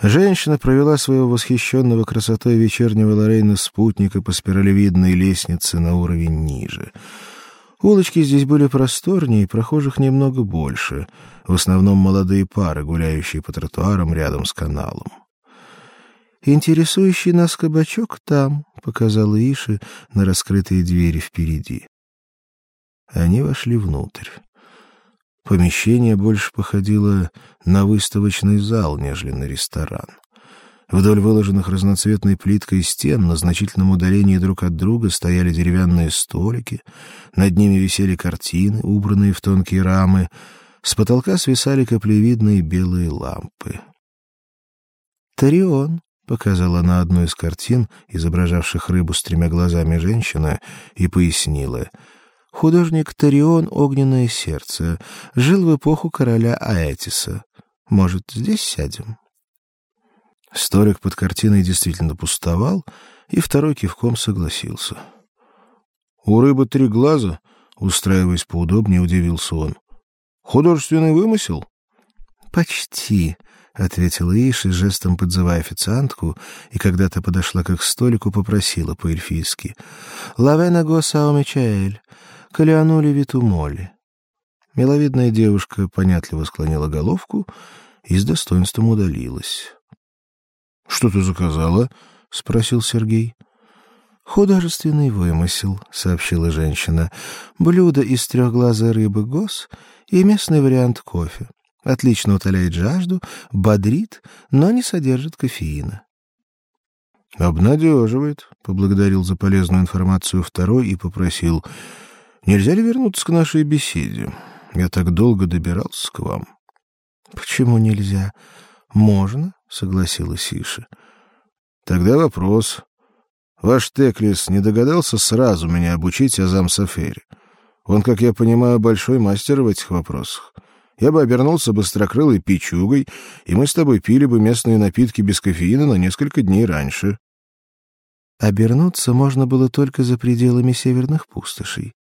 Женщина провела своего восхищенного красотой вечернего Лорейна спутника по спиралевидной лестнице на уровень ниже. Улочки здесь были просторнее, прохожих немного больше, в основном молодые пары, гуляющие по тротуарам рядом с каналом. Интересующий нас кабачок там, показала Иши на раскрытые двери впереди. Они вошли внутрь. Помещение больше походило на выставочный зал, нежели на ресторан. Вдоль выложенных разноцветной плиткой стен на значительном удалении друг от друга стояли деревянные столики, над ними висели картины, убранные в тонкие рамы, с потолка свисали каплевидные белые лампы. «Тарион», — показала на одну из картин, изображавших рыбу с тремя глазами женщина, и пояснила — Художник Тарион Огненное сердце жил в эпоху короля Аэтиса. Может, здесь сядем? Столик под картиной действительно пустовал, и второй кивком согласился. У рыбы три глаза, устраиваясь поудобнее, удивился он. Художественный вымысел? Почти, ответила Иши, жестом подзывая официантку, и когда-то подошла к их столику, попросила по-эльфийски: "Лавена госао Мичаэль, Калианули Витумоли. Миловидная девушка понятливо склонила головку и с достоинством удалилась. Что ты заказала? спросил Сергей. Художественный вымысел, сообщила женщина. Блюдо из трехглазой рыбы гос и местный вариант кофе. Отлично утоляет жажду, бодрит, но не содержит кофеина. Обнадеживает, поблагодарил за полезную информацию второй и попросил: Нельзя ли вернуться к нашей беседе? Я так долго добирался к вам. Почему нельзя? Можно, согласилась Иша. Тогда вопрос. Ваш Теклис не догадался сразу меня обучить азам Сафери. Он, как я понимаю, большой мастер в этих вопросах. Я бы обернулся быстрокрылой пичугой, и мы с тобой пили бы местные напитки без кофеина на несколько дней раньше. Обернуться можно было только за пределами северных пустошей.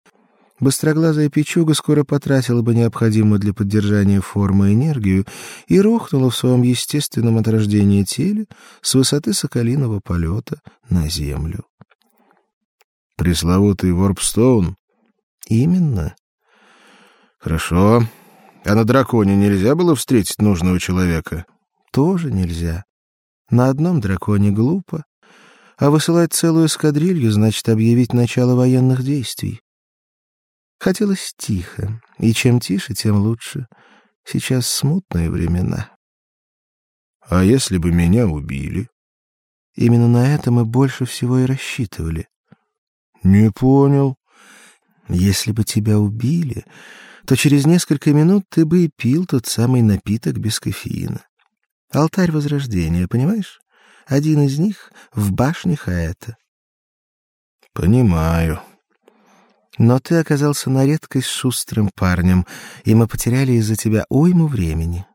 Быстроглазая печуга скоро потратила бы необходимую для поддержания формы энергию и рухнула в своем естественном от рождения теле с высоты соколиного полета на землю. Пресловутый Ворпстоун? Именно. Хорошо. А на драконе нельзя было встретить нужного человека? Тоже нельзя. На одном драконе глупо, а высылать целую эскадрилью значит объявить начало военных действий. Хотелось тихо, и чем тише, тем лучше. Сейчас смутные времена. А если бы меня убили? Именно на это мы больше всего и рассчитывали. Не понял. Если бы тебя убили, то через несколько минут ты бы и пил тот самый напиток без кофеина. Алтарь возрождения, понимаешь? Один из них в башне Хаэта. Понимаю. Но ты оказался на редкость шустрым парнем, и мы потеряли из-за тебя уйму времени.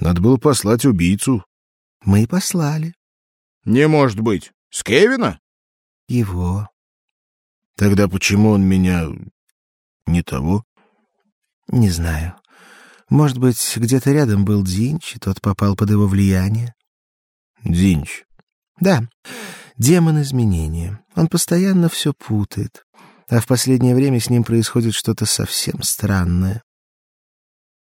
Надо было послать убийцу. Мы и послали. Не может быть. С Кевина? Его. Тогда почему он меня не того? Не знаю. Может быть, где-то рядом был Динч, и тот попал под его влияние. Динч. Да. Демон изменения. Он постоянно все путает а в последнее время с ним происходит что-то совсем странное.